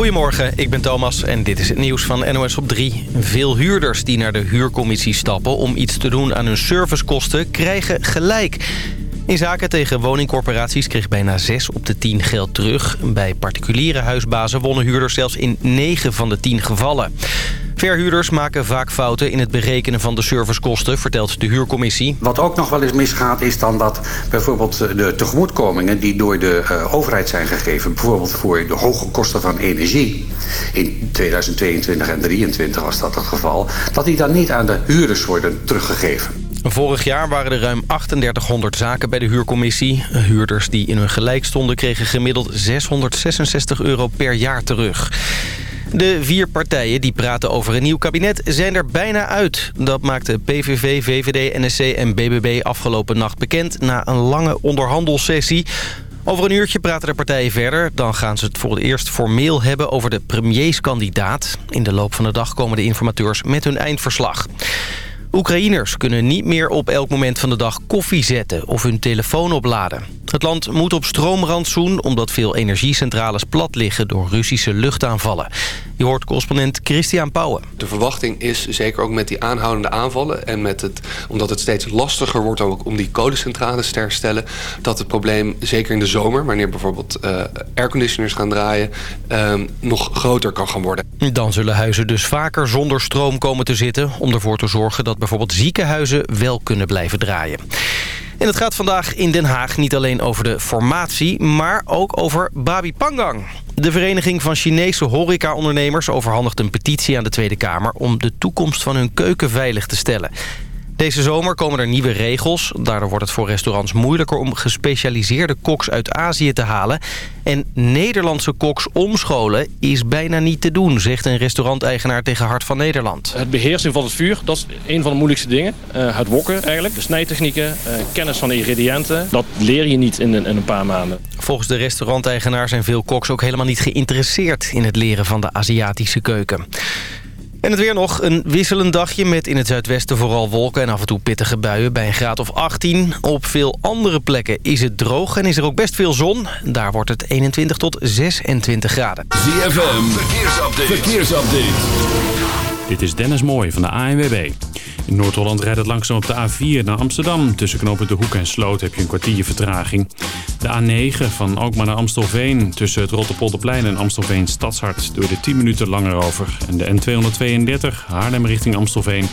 Goedemorgen, ik ben Thomas en dit is het nieuws van NOS op 3. Veel huurders die naar de huurcommissie stappen om iets te doen aan hun servicekosten krijgen gelijk. In zaken tegen woningcorporaties kreeg bijna 6 op de 10 geld terug. Bij particuliere huisbazen wonnen huurders zelfs in 9 van de 10 gevallen. Verhuurders maken vaak fouten in het berekenen van de servicekosten, vertelt de huurcommissie. Wat ook nog wel eens misgaat is dan dat bijvoorbeeld de tegemoetkomingen die door de uh, overheid zijn gegeven, bijvoorbeeld voor de hoge kosten van energie, in 2022 en 2023 was dat het geval, dat die dan niet aan de huurders worden teruggegeven. Vorig jaar waren er ruim 3800 zaken bij de huurcommissie. Huurders die in hun gelijk stonden kregen gemiddeld 666 euro per jaar terug. De vier partijen die praten over een nieuw kabinet zijn er bijna uit. Dat maakte PVV, VVD, NSC en BBB afgelopen nacht bekend... na een lange onderhandelssessie. Over een uurtje praten de partijen verder. Dan gaan ze het voor het eerst formeel hebben over de premierskandidaat. In de loop van de dag komen de informateurs met hun eindverslag. Oekraïners kunnen niet meer op elk moment van de dag koffie zetten of hun telefoon opladen. Het land moet op stroomrantsoen omdat veel energiecentrales plat liggen door Russische luchtaanvallen. Je hoort correspondent Christian Pauwen. De verwachting is, zeker ook met die aanhoudende aanvallen... en met het, omdat het steeds lastiger wordt ook om die kolencentrales te herstellen... dat het probleem, zeker in de zomer... wanneer bijvoorbeeld uh, airconditioners gaan draaien... Uh, nog groter kan gaan worden. Dan zullen huizen dus vaker zonder stroom komen te zitten... om ervoor te zorgen dat bijvoorbeeld ziekenhuizen wel kunnen blijven draaien. En het gaat vandaag in Den Haag niet alleen over de formatie... maar ook over Babi Pangang. De Vereniging van Chinese horecaondernemers overhandigt een petitie aan de Tweede Kamer... om de toekomst van hun keuken veilig te stellen. Deze zomer komen er nieuwe regels. Daardoor wordt het voor restaurants moeilijker om gespecialiseerde koks uit Azië te halen. En Nederlandse koks omscholen is bijna niet te doen, zegt een restauranteigenaar tegen Hart van Nederland. Het beheersing van het vuur, dat is een van de moeilijkste dingen. Uh, het wokken eigenlijk, de snijtechnieken, uh, kennis van de ingrediënten. Dat leer je niet in in een paar maanden. Volgens de restauranteigenaar zijn veel koks ook helemaal niet geïnteresseerd in het leren van de Aziatische keuken. En het weer nog. Een wisselend dagje met in het zuidwesten vooral wolken en af en toe pittige buien bij een graad of 18. Op veel andere plekken is het droog en is er ook best veel zon. Daar wordt het 21 tot 26 graden. ZFM, verkeersupdate. verkeersupdate. Dit is Dennis Mooij van de ANWB. In Noord-Holland rijdt het langzaam op de A4 naar Amsterdam. Tussen knopen De Hoek en Sloot heb je een kwartier vertraging. De A9 van Alkmaar naar Amstelveen. Tussen het Rotterpolderplein en Amstelveen Stadshart door de 10 minuten langer over. En de N232 Haarlem richting Amstelveen.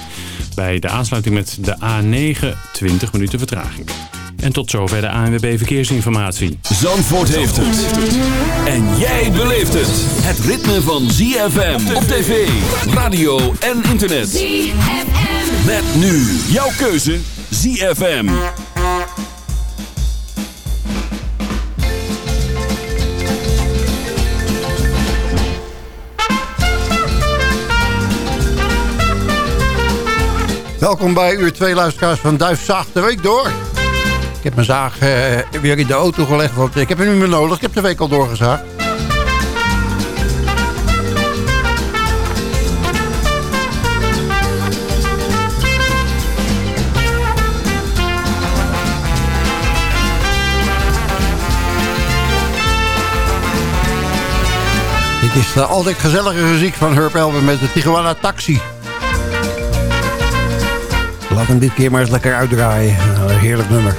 Bij de aansluiting met de A9 20 minuten vertraging. En tot zover de ANWB Verkeersinformatie. Zandvoort heeft het. En jij beleeft het. Het ritme van ZFM op tv, radio en internet. ZFM. Met nu jouw keuze ZFM. Welkom bij uur 2 luisteraars van Duif Zaag de Week door. Ik heb mijn zaag uh, weer in de auto gelegd. Want ik heb hem niet meer nodig. Ik heb de week al doorgezaagd. Dit is de altijd gezellige muziek van Herb Elben met de Tijuana Taxi. Laat hem dit keer maar eens lekker uitdraaien. Heerlijk nummer.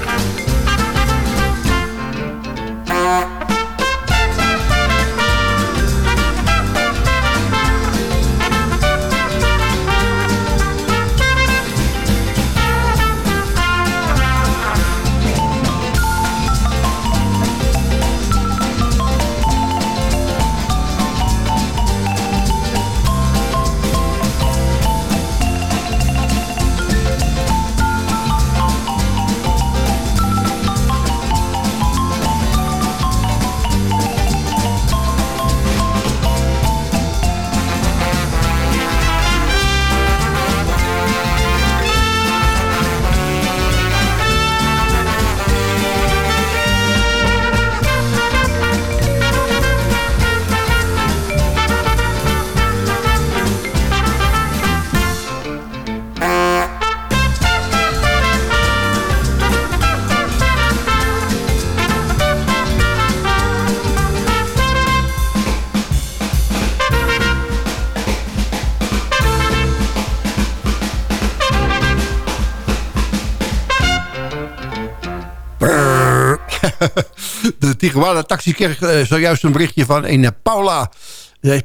Tijuana Taxi kreeg uh, zojuist een berichtje van een Paula.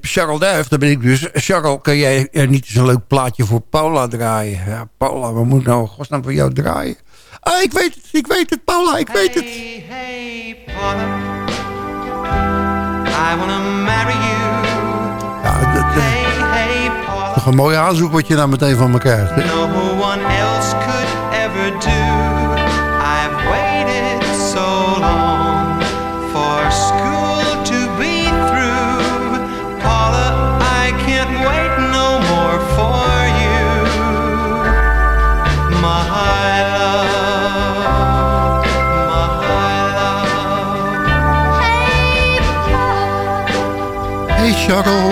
Charles Duif, daar ben ik dus. Charles, kan jij er niet eens een leuk plaatje voor Paula draaien? Ja, Paula, we moeten nou godsnaam voor jou draaien? Ah, ik weet het, ik weet het, Paula, ik weet het. Hey, hey, Paula. I wanna marry you. Ja, dat, hey, hey, Paula. Toch een mooie aanzoek wat je nou meteen van me krijgt. Hè? No one else Chicago.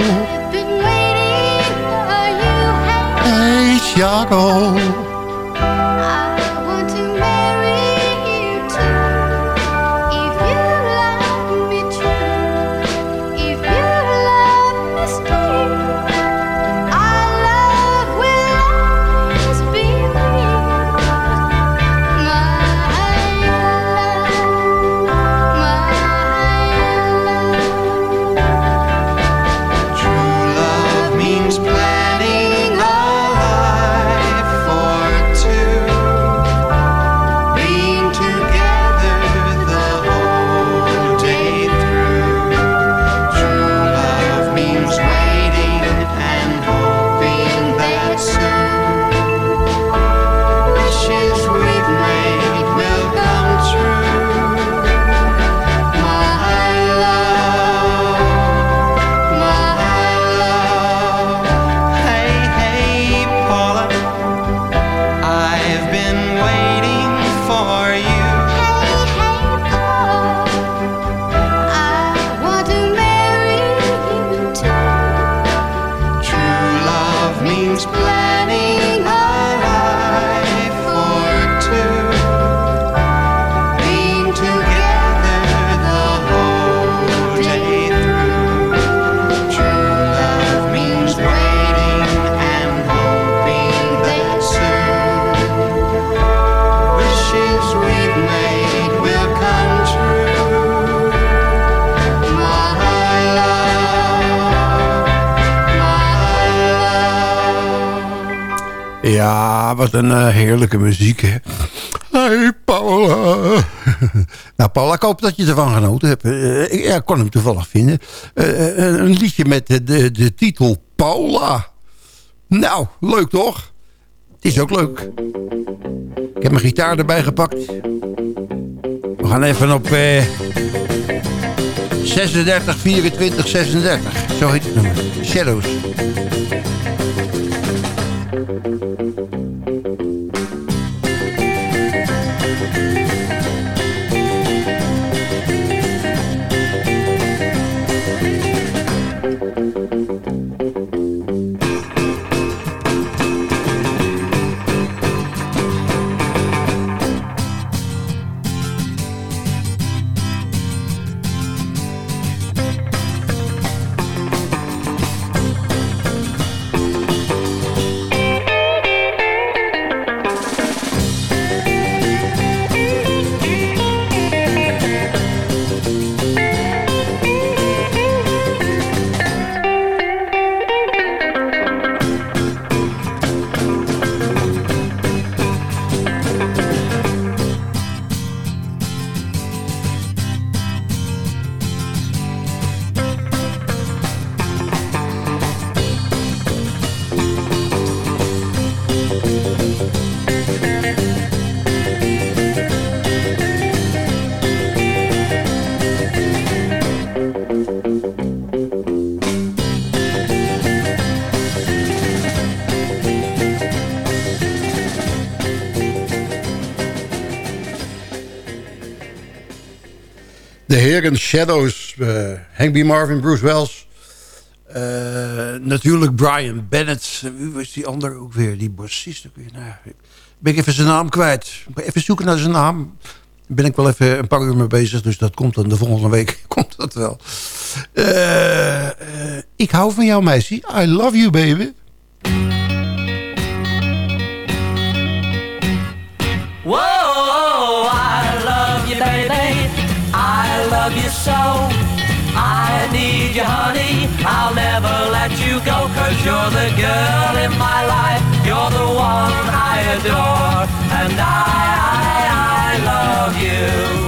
Hey, Chicago. Wat een uh, heerlijke muziek, hè. Hey, Paula. nou, Paula, ik hoop dat je ervan genoten hebt. Uh, ik, ja, kon hem toevallig vinden. Een liedje met de, de, de, titel Paula. Nou, leuk toch? Het is ook leuk. Ik heb mijn gitaar erbij gepakt. We gaan even op 36, 24, 36. Zo heet het nummer. Shadows. Heren Shadows. Uh, Hank B. Marvin, Bruce Wells. Uh, natuurlijk Brian Bennett. Wie was die andere ook weer? Die bassist ook weer. Nou, ben ik even zijn naam kwijt. Even zoeken naar zijn naam. ben ik wel even een paar uur mee bezig. Dus dat komt dan de volgende week. komt dat wel. Uh, ik hou van jou, meisje. I love you, baby. So. I need you, honey. I'll never let you go, cause you're the girl in my life. You're the one I adore. And I, I, I love you.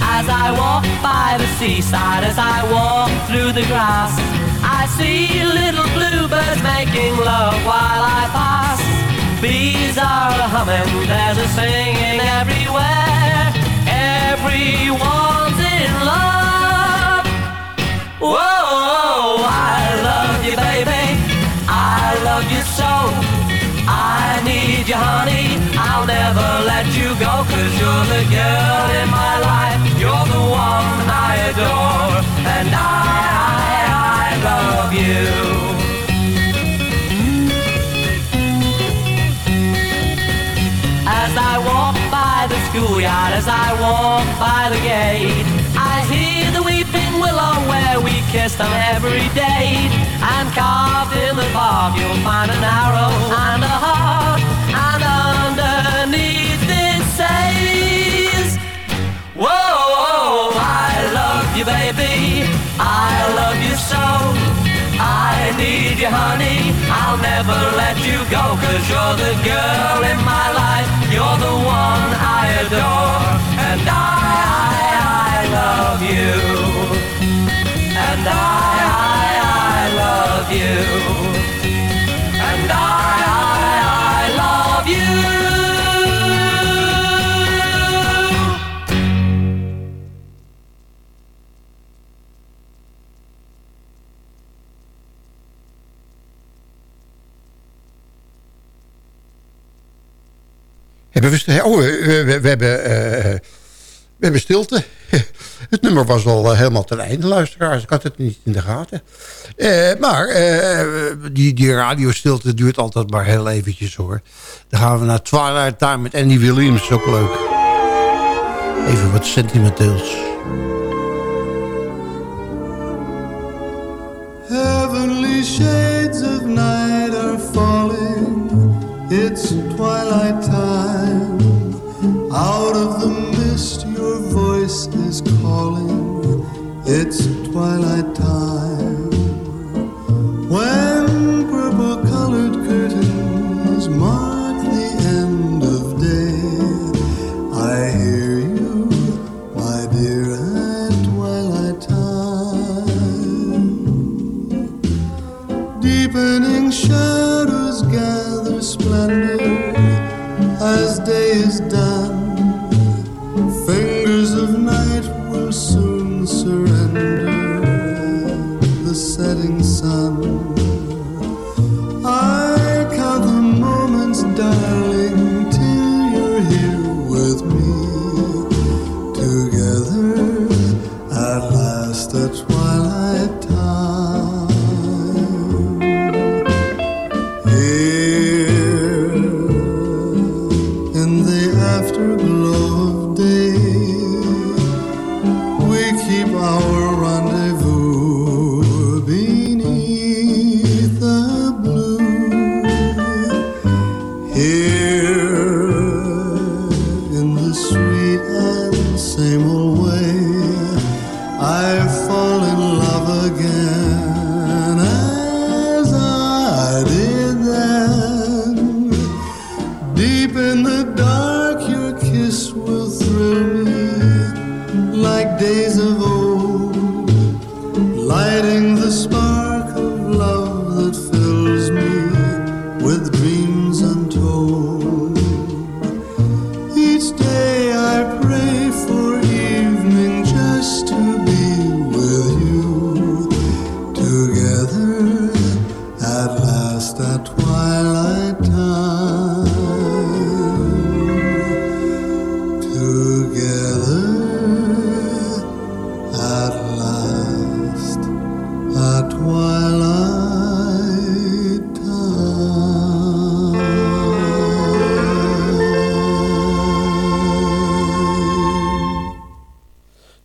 As I walk by the seaside, as I walk through the grass, I see little bluebirds making love while I pass. Bees are humming, there's a singing everywhere. Everyone's in love. Whoa, I love you, baby. I love you so. I need you, honey. I'll never let you go, cause you're the girl in my life. You're the one I adore. Schoolyard, as I walk by the gate, I hear the weeping willow where we kissed on every day. And carved in the bark, you'll find an arrow and a heart, and underneath it says, Whoa, I love you, baby. I love you so. I need you, honey. I'll never let you go, cause you're the girl in my life. You're the one I adore. And I, I, I love you. And I, I, I love you. Oh, we, we, hebben, uh, we hebben stilte. Het nummer was al uh, helemaal ten einde, luisteraars. Ik had het niet in de gaten. Maar die, die radiostilte duurt altijd maar heel eventjes hoor. Dan gaan we naar Twilight Time met Andy Williams. Ook leuk. Even wat sentimenteels. Heavenly shades of night are falling. It's twilight time. Voice is calling. It's twilight time. When purple colored curtains mark the end of day, I hear you, my dear, at twilight time. Deepening shadows gather splendor as day is done.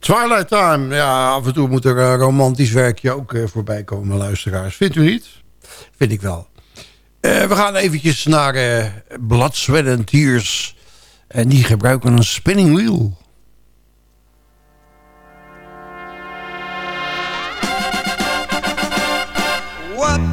Twilight Time. Ja, af en toe moet er een romantisch werkje ook uh, voorbij komen, luisteraars. Vindt u niet? Vind ik wel. Uh, we gaan eventjes naar uh, Blood, Sweat and Tears. En die gebruiken een spinning wheel. What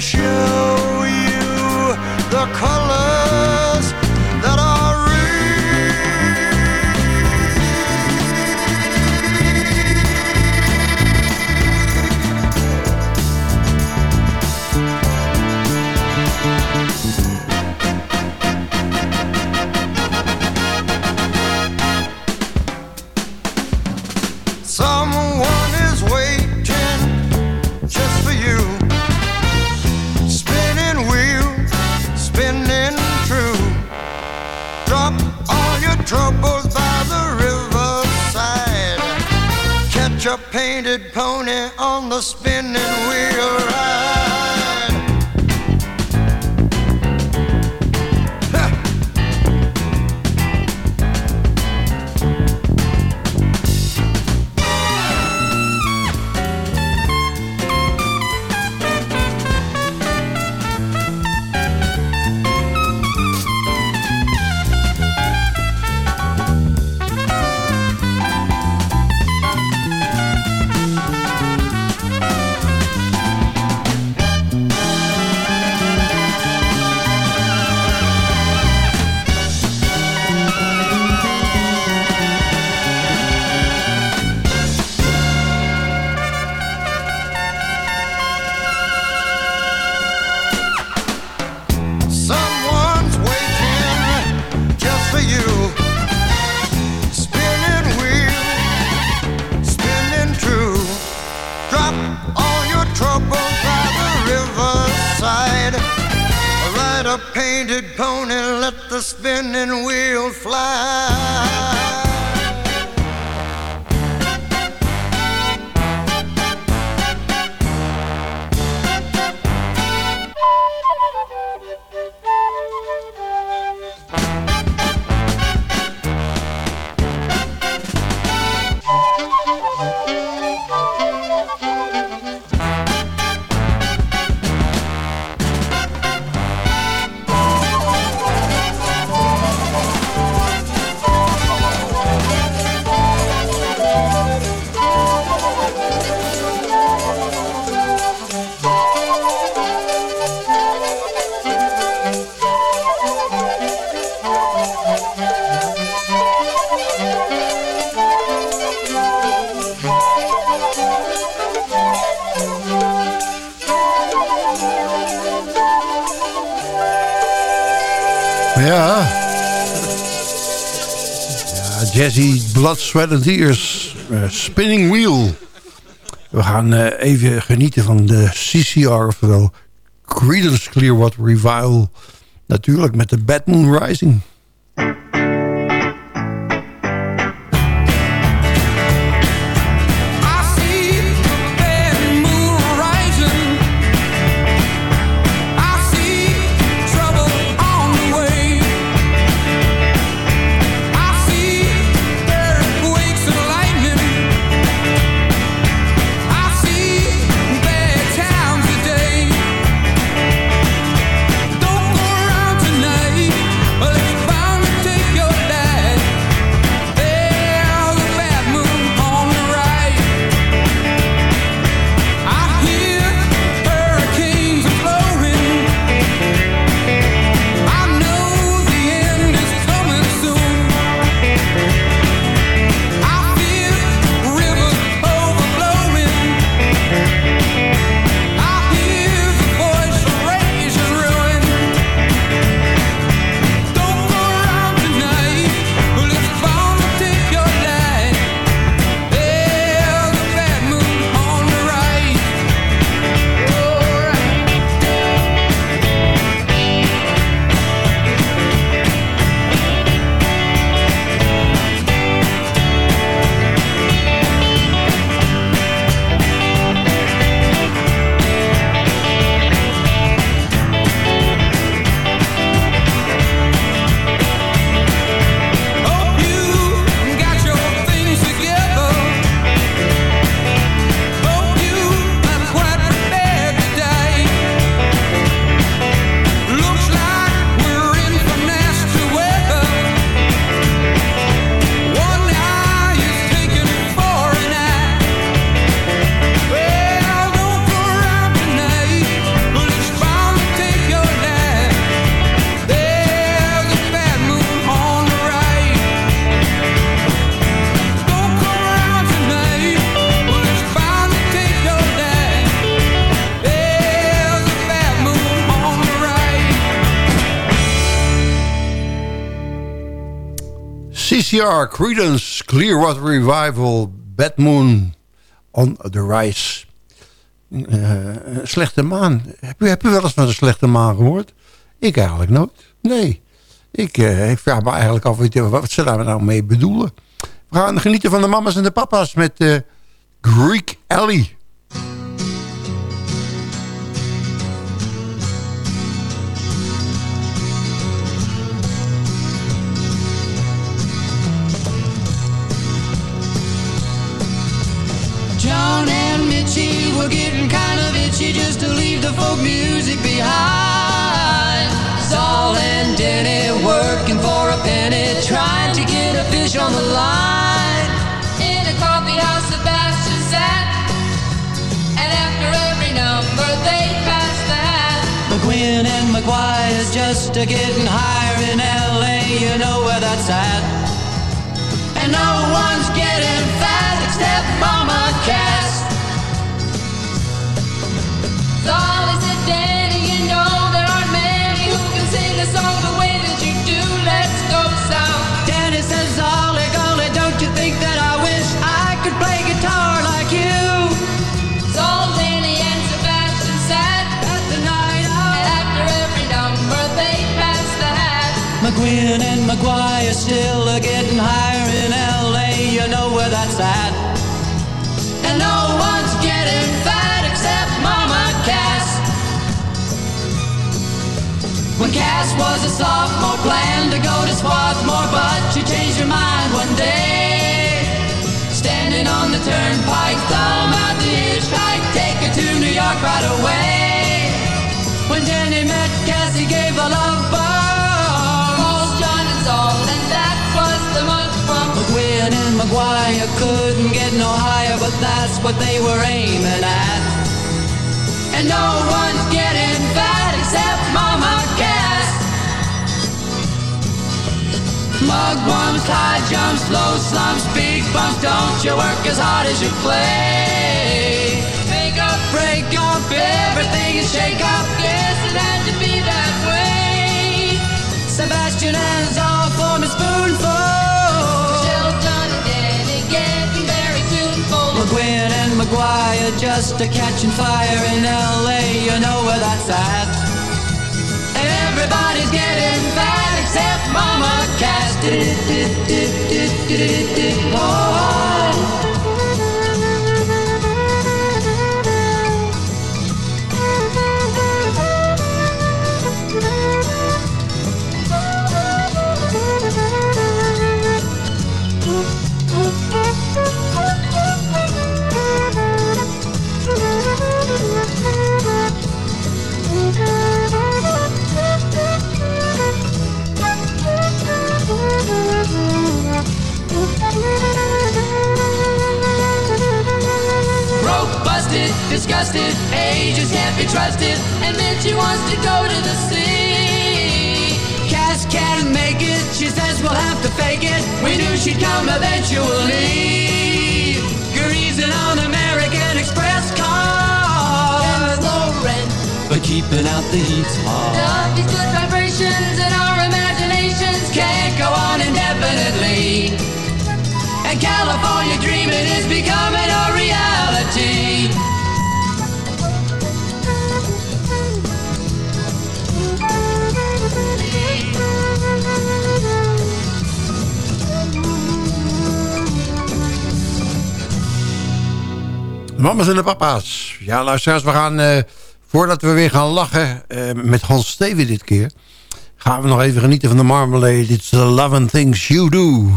Show you the colors painted pony on the spinning wheel Ja. ja Blood, Sweat and Tears. eh, spinning Wheel. We gaan eh, even genieten van de CCR, oftewel Creedence Clearwater Revival. Natuurlijk met de Bad Moon Rising. VCR, Credence, Clearwater Revival, Bad Moon on the Rise. Uh, slechte maan. Heb u wel eens van een slechte maan gehoord? Ik eigenlijk nooit. Nee. Ik, uh, ik vraag me eigenlijk af wat ze daar nou mee bedoelen. We gaan genieten van de mama's en de papa's met Greek Alley. Were getting kind of itchy just to leave the folk music behind. Saul and Denny working for a penny, trying to get a fish on the line. In a coffee house, Sebastian sat, and after every number they passed the hat. McGuinn and McGuire's just a getting higher in LA, you know where that's at. And no one's getting fat except Mama was a sophomore, planned to go to Swarthmore, but she changed her mind one day. Standing on the turnpike, thumb out the hitchhike, take her to New York right away. When Jenny met Cassie, gave a love bomb. Called John and Saul, and that was the month from McGuinn and McGuire couldn't get no higher, but that's what they were aiming at. And no one's getting fat except Mama Mugwumps, high jumps, low slumps, big bumps. Don't you work as hard as you play. Make up, break up, everything is shake up. Guess it had to be that way. Sebastian and Zal form a spoonful. John and Danny getting very tuneful. McGuinn and McGuire just a catching fire in LA, you know where that's at. Everybody's Oh. Disgusted, ages can't be trusted, and then she wants to go to the sea. Cass can't make it, she says we'll have to fake it. We knew she'd come eventually. Greasing on American Express cars. low rent, but keeping out the heat's hard. Love these good vibrations and our imaginations Can't go on indefinitely. And California dreaming is becoming a reality. Mama's en de papa's. Ja, luisteraars, we gaan... eh, voordat we weer gaan lachen eh, met Hans Steven dit keer... gaan we nog even genieten van de Marmalade. It's the love and things you do.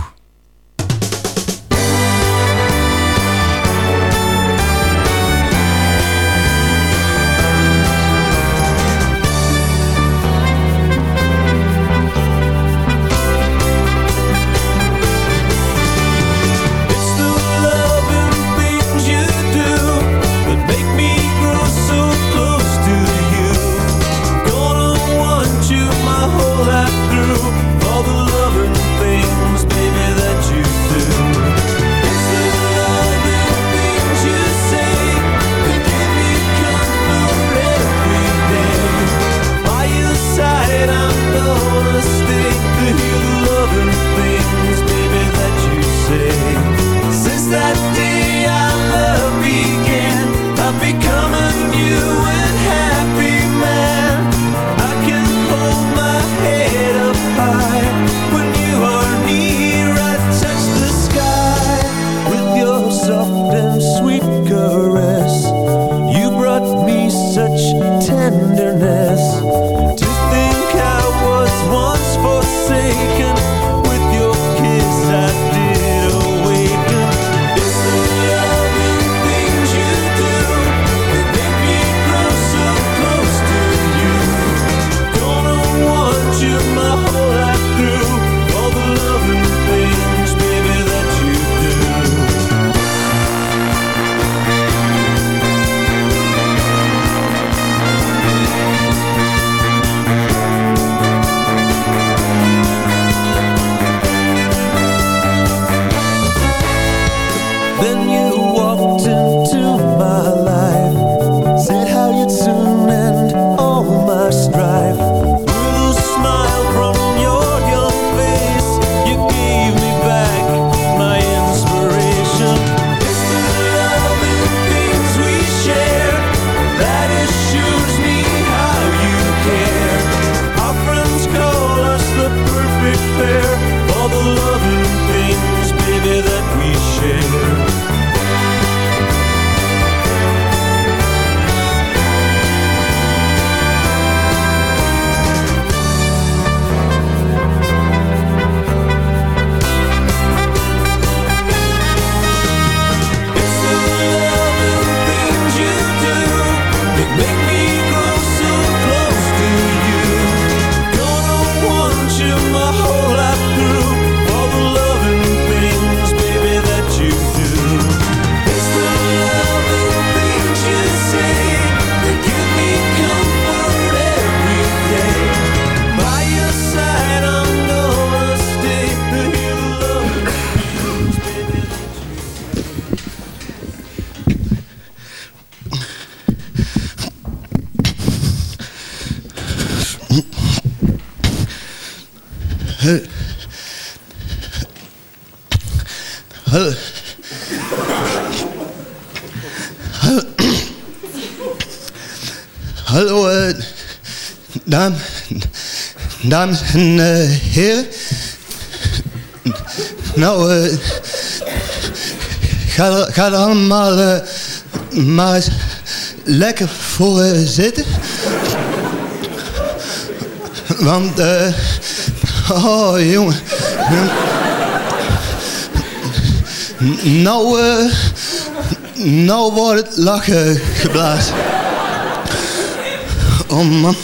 Dames en eh, heren. Nou, eh, ga, ga allemaal eh, maar eens lekker voor zitten. Want, eh, oh jongen. Nou, nou wordt het lachen geblazen. Oh man.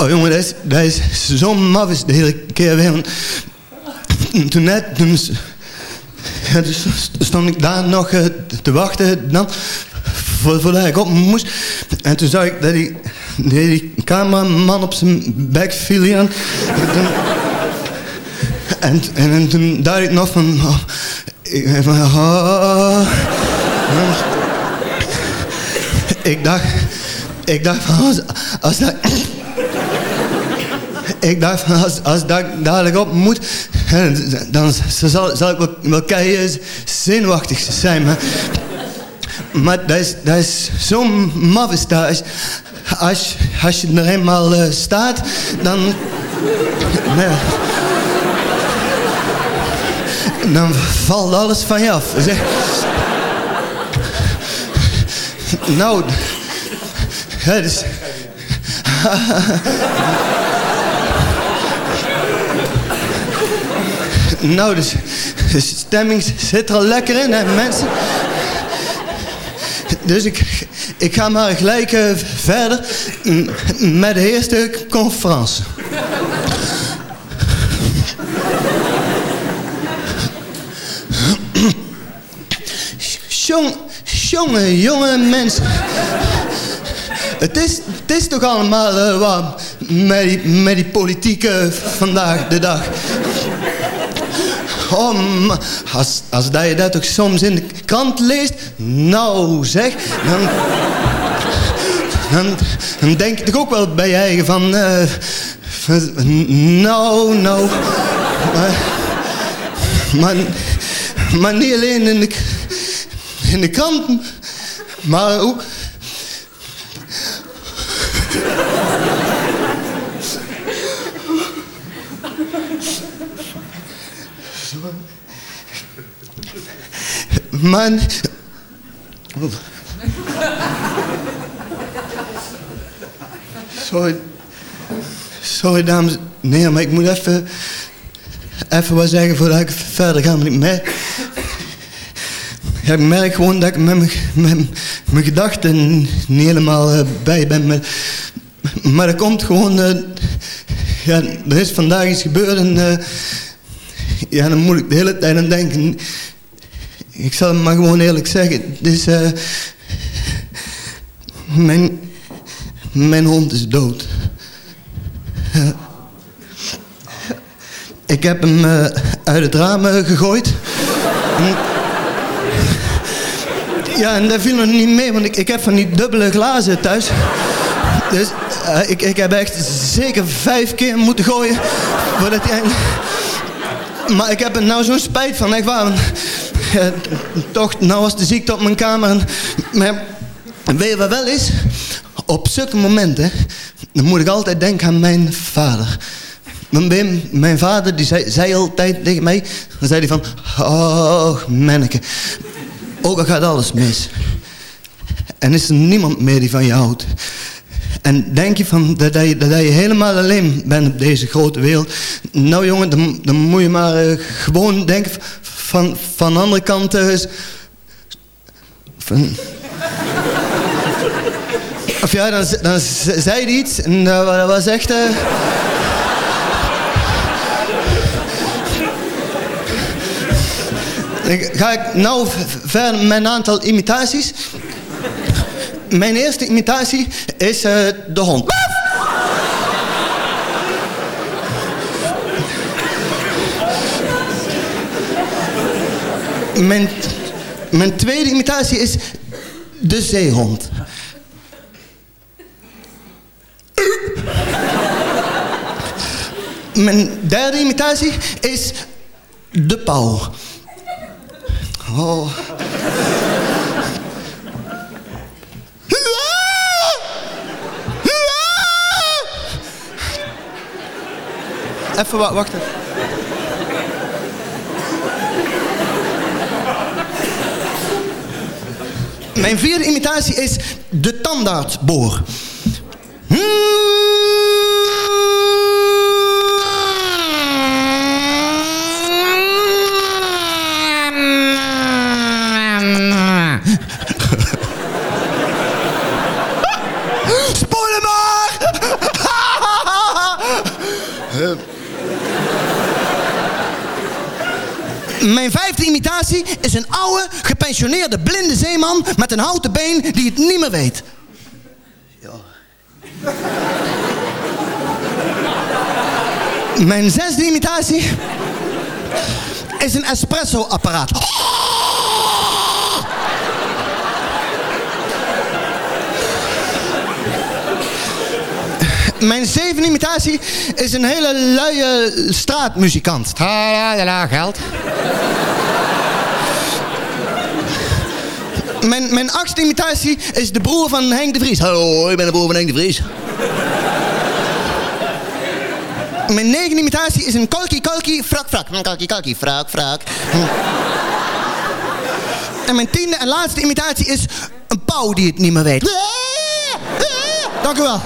Oh jongen, dat is, dat is zo maf is de hele keer weer. Toen net, toen, dus stond ik daar nog eh, te wachten dan, voor, voordat ik op moest. En toen zag ik dat die, die, cameraman op zijn bek viel. en, en, en toen dacht ik nog van... Oh, ik, van oh, ik dacht... Ik dacht van... Als, als dat... Ik dacht. Als, als dat dadelijk op moet... Dan zal, zal ik wel, wel keihard zenuwachtig zijn. Maar, maar dat is, dat is zo'n maf is. Als, als, je er eenmaal eh, staat... Dan... Dan valt alles van je af. Nou, het is... nou, de stemming zit er al lekker in, hè, mensen. Dus ik, ik ga maar gelijk eh, verder met de eerste conferentie. Jong, jonge, jonge mensen. Het is, het is toch allemaal eh, wat met die, met die politiek eh, vandaag de dag. Ma- als, als dat je dat ook soms in de krant leest, nou zeg, dan, dan, dan denk je toch ook wel bij je eigen van, eh, nou, nou, maar, maar, maar niet alleen in de, in de kranten, maar ook... Man. Sorry. Sorry, dames heren, maar ik moet even... Even wat zeggen voordat ik verder ga. Want ik merk... Ik merk gewoon dat ik met mijn, met gedachten niet helemaal eh, bij ben. Maar, maar dat komt gewoon... eh, ja, er is vandaag iets gebeurd en... eh, ja, dan moet ik de hele tijd aan denken. Ik zal het maar gewoon eerlijk zeggen. Dus, eh, mijn, mijn hond is dood. Ik heb hem eh, uit het raam eh, gegooid. Ja, en dat viel nog niet mee, want ik, ik heb van die dubbele glazen thuis. Dus ik, ik heb echt zeker vijf keer moeten gooien voordat hij... Maar ik heb er nou zo'n spijt van, echt waar. toch, nou was de ziekte op mijn kamer. Maar weet je wat wel is? Op zulke momenten, dan moet ik altijd denken aan mijn vader. Mijn, mijn- vader die zei, zei altijd tegen mij, dan zei hij van, oh manneke, ook al gaat alles mis. En is er niemand meer die van je houdt. En denk je van dat, je, dat je helemaal alleen bent op deze grote wereld. Nou jongen, dan, moet je maar eh, gewoon denken van de andere kant... eh, van, of ja, dan, dan zei hij iets en dat wa- dat was echt... Dan ga ik nou v- v- verder met een aantal imitaties. Mijn eerste imitatie is eh, de hond. Mijn, mijn tweede imitatie is de zeehond. Mijn derde imitatie is de pauw. Oh. Even wa- wachten. Mijn vierde imitatie is de tandartsboor. Spoiler maar! Mijn vijfde imitatie is een oude, gepensioneerde blinde zeeman met een houten been die het niet meer weet. Mijn zesde imitatie is een espresso-apparaat. Mijn zevende imitatie is een hele luie straatmuzikant. Ja, ja, ja, geld. Mijn, mijn achtste imitatie is de broer van Henk de Vries. Hallo, ik ben de broer van Henk de Vries. Mijn negende imitatie is een kalkie kalkie frak frak. Een Kalkie kalkie frak frak. En mijn tiende en laatste imitatie is een pauw die het niet meer weet. Dank u wel.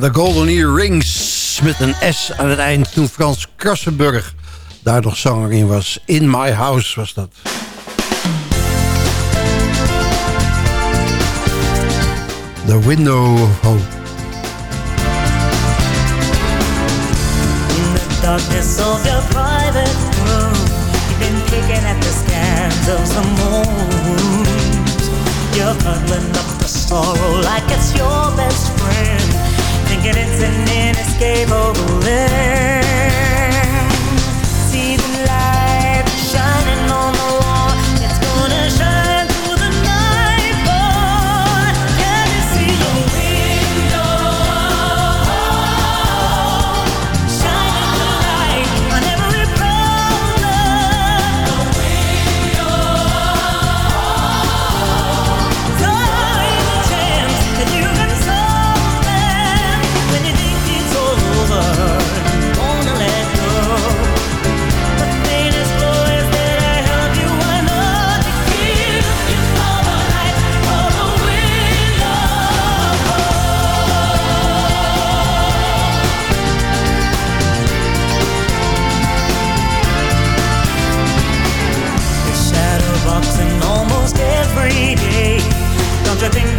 De Golden Ear Rings met een S aan het eind. Toen Frans Krassenburg daar nog zanger in was. In My House was dat. The Window of Hope. In the darkness of your private room, you've been picking at the scans of some moons. You're huddling up the sorrow like it's your best friend, thinking it's an inescapable end.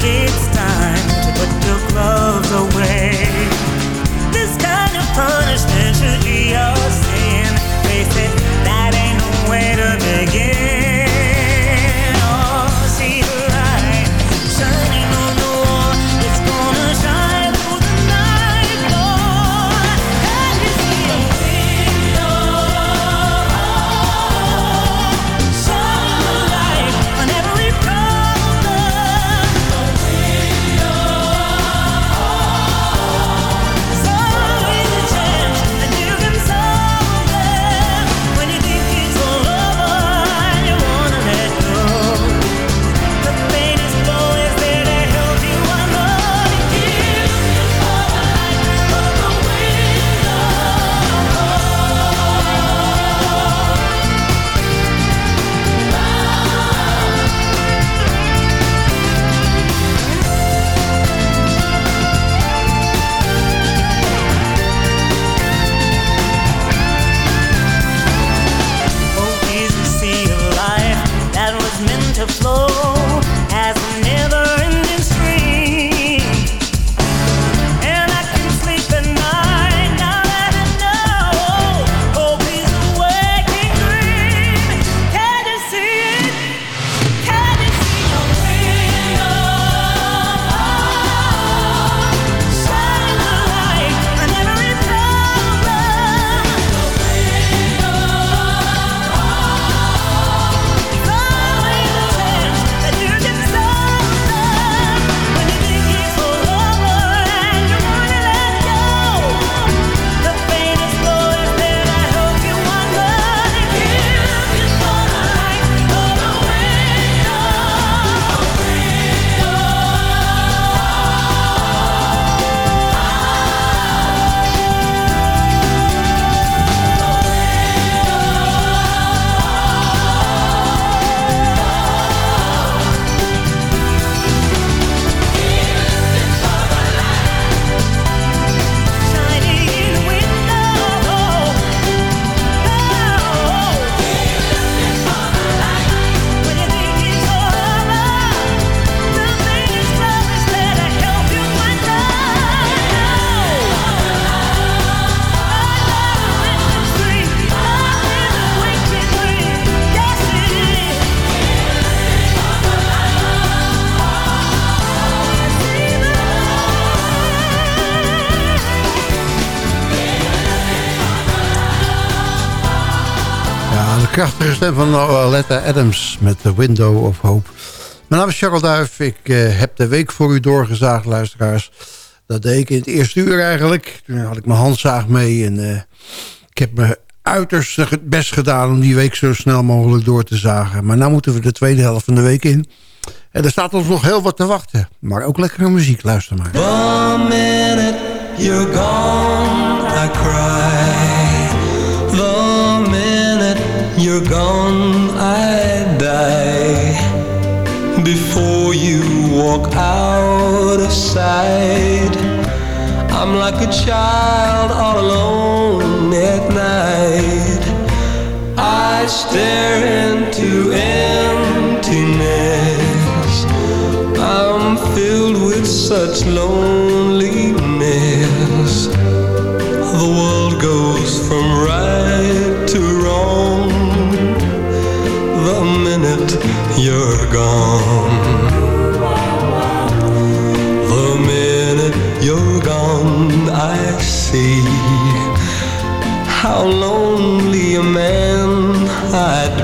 It's time to put your gloves away? This kind of punishment should be stem van Aletta Adams met The Window of Hope. Mijn naam is Charles Duif. Ik eh, heb de week voor u doorgezaagd, luisteraars. Dat deed ik in het eerste uur eigenlijk. Toen had ik mijn handzaag mee. En eh, ik heb mijn uiterst het best gedaan om die week zo snel mogelijk door te zagen. Maar nu moeten we de tweede helft van de week in. En er staat ons nog heel wat te wachten. Maar ook lekkere muziek, luister maar. The minute you're gone, I cry. You're gone, I die. Before you walk out of sight, I'm like a child all alone at night. I stare into emptiness. I'm filled with such loneliness.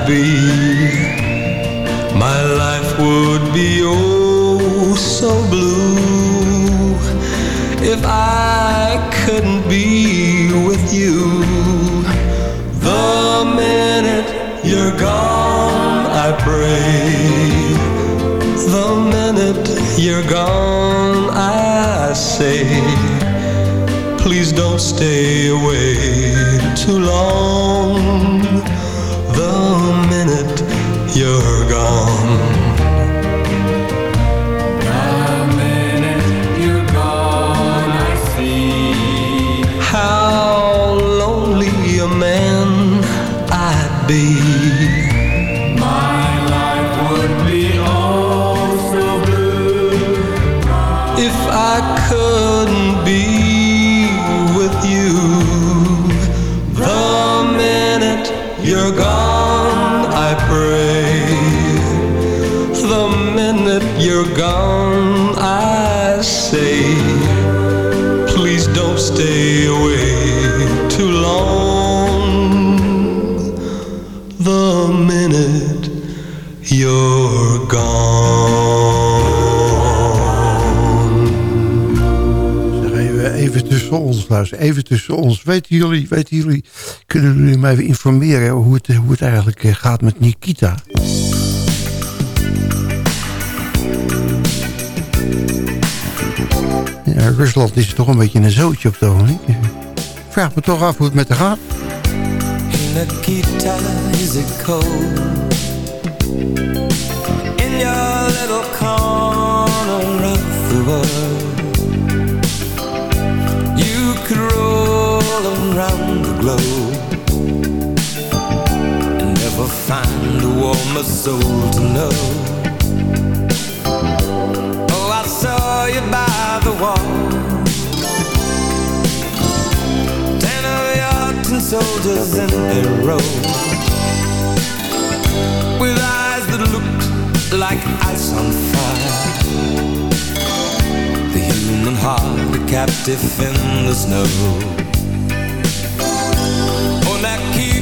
Be. Weten jullie, weten jullie, kunnen jullie mij informeren hoe het, hoe het eigenlijk eh, gaat met Nikita? Ja, Rusland is toch een beetje een zootje op het ogenblik. Ik Vraag me toch af hoe het met haar gaat. Nikita, is it cold? In your little corner of the world around the globe And never find a warmer soul to know. Oh, I saw you by the wall. Ten of your ten soldiers in a row With eyes that looked like ice on fire. The human heart a captive in the snow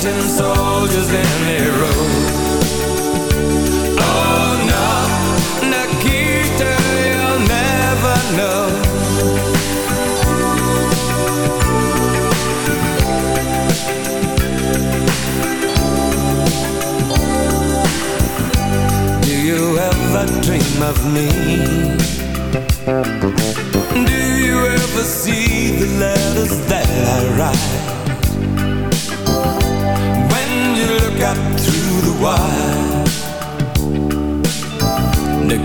Tempting soldiers in a row Oh, no, Nikita, you'll never know. Do you ever dream of me?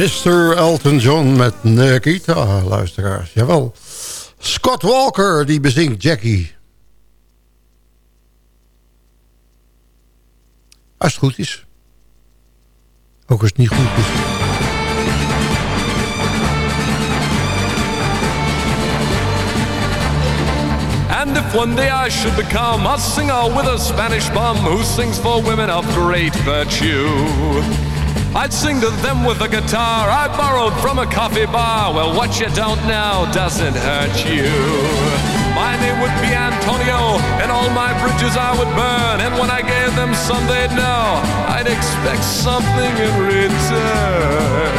Mr. Elton John met Nikita, luisteraars. Jawel. Scott Walker, die bezingt Jackie. Als het goed is. Ook als het niet goed is. And if one day I should become a singer with a Spanish bum who sings for women of great virtue, I'd sing to them with a guitar I borrowed from a coffee bar. Well, what you don't know doesn't hurt you. My name would be Antonio, and all my bridges I would burn. And when I gave them some, they'd know I'd expect something in return.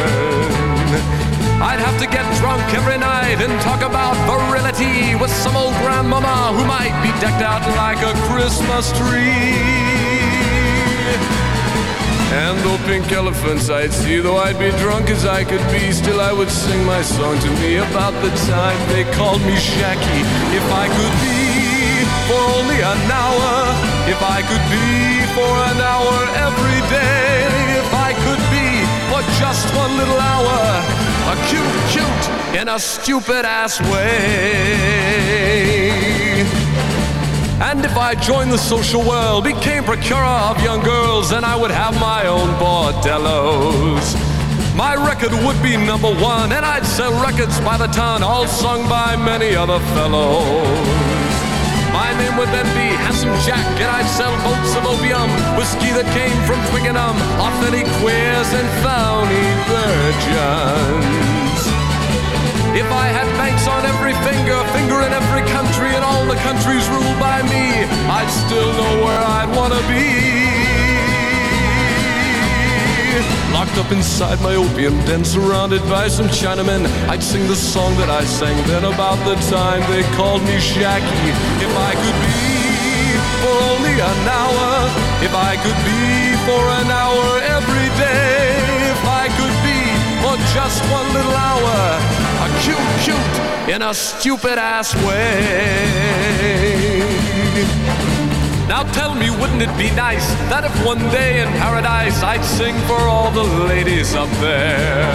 I'd have to get drunk every night and talk about virility with some old grandmama who might be decked out like a Christmas tree. And though pink elephants I'd see, though I'd be drunk as I could be, still I would sing my song to me about the time they called me Shacky. If I could be for only an hour, if I could be for an hour every day, if I could be for just one little hour, a cute, cute in a stupid ass way. And if I joined the social world, became procurer of young girls, then I would have my own bordellos. My record would be number one, and I'd sell records by the ton, all sung by many other fellows. My name would then be Handsome Jack, and I'd sell boats of opium, whiskey that came from Twickenham, authentic queers and phony virgins. If I had banks on every finger, finger in every country, and all the countries ruled by me, I'd still know where I'd want to be. Locked up inside my opium den, surrounded by some Chinamen, I'd sing the song that I sang then about the time they called me Shacky. If I could be for only an hour, if I could be for an hour every day, if I could be for just one little hour, cute, cute in a stupid ass way. Now tell me, wouldn't it be nice that if one day in paradise I'd sing for all the ladies up there?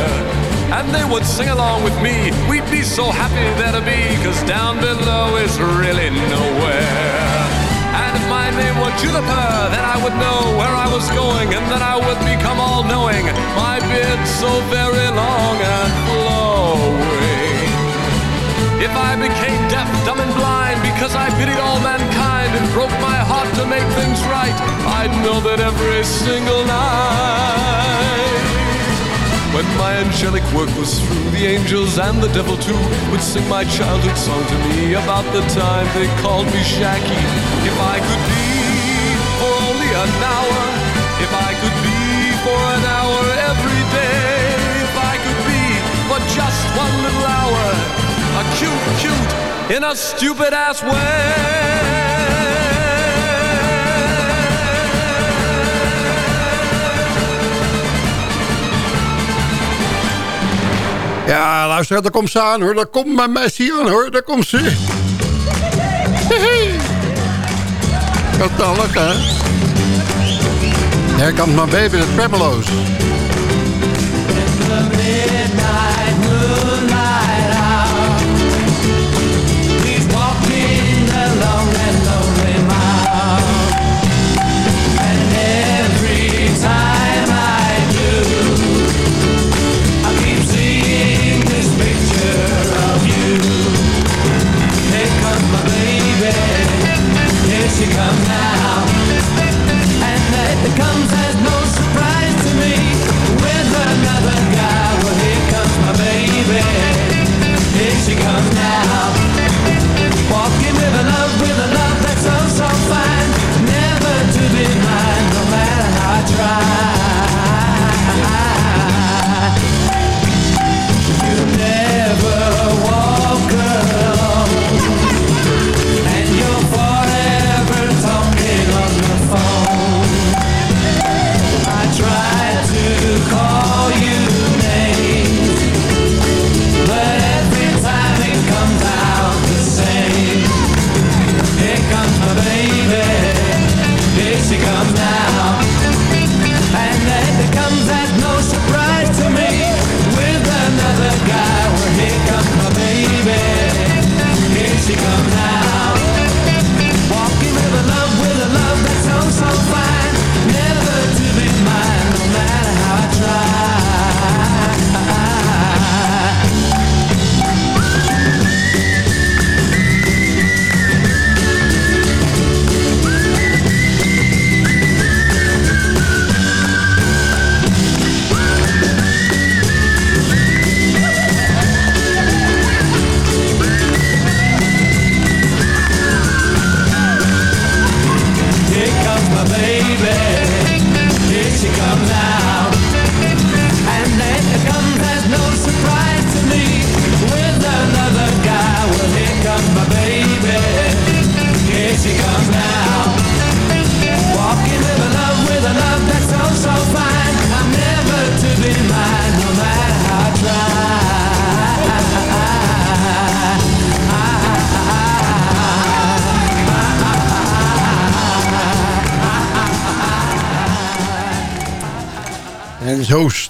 And they would sing along with me. We'd be so happy there to be, cause down below is really nowhere. And if my name were Juniper, then I would know where I was going, and then I would become all knowing. My beard so very long and. Because I pitied all mankind and broke my heart to make things right, I'd know that every single night. When my angelic work was through, the angels and the devil too would sing my childhood song to me about the time they called me Shacky. If I could be for only an hour, if I could be for an hour every day, if I could be for just one little hour, a cute, cute in a stupid ass way. Ja, luister, daar komt ze aan hoor. Daar komt mijn Messi aan hoor. Daar komt ze. Getallig hè. Here comes my baby, the Tremolos.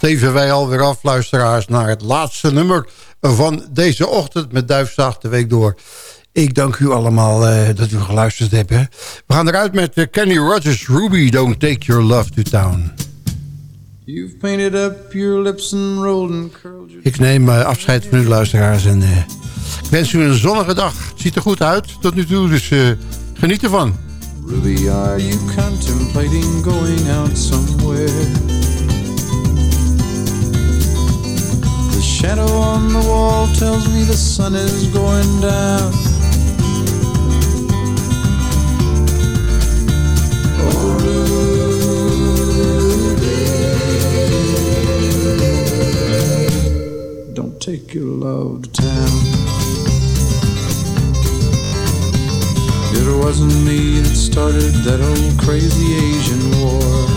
Steven wij alweer af, luisteraars, naar het laatste nummer van deze ochtend met Duifzaag de Week door. Ik dank u allemaal eh, dat u geluisterd hebt. Hè. We gaan eruit met eh, Kenny Rogers, Ruby, Don't Take Your Love to Town. You've painted up your lips and rolled and curled your Ik neem eh, afscheid van u, luisteraars. En ik wens u een zonnige dag. Het ziet er goed uit tot nu toe, dus geniet ervan. Ruby, are you contemplating going out somewhere? Shadow on the wall tells me the sun is going down. Don't take your love to town. It wasn't me that started that old crazy Asian war.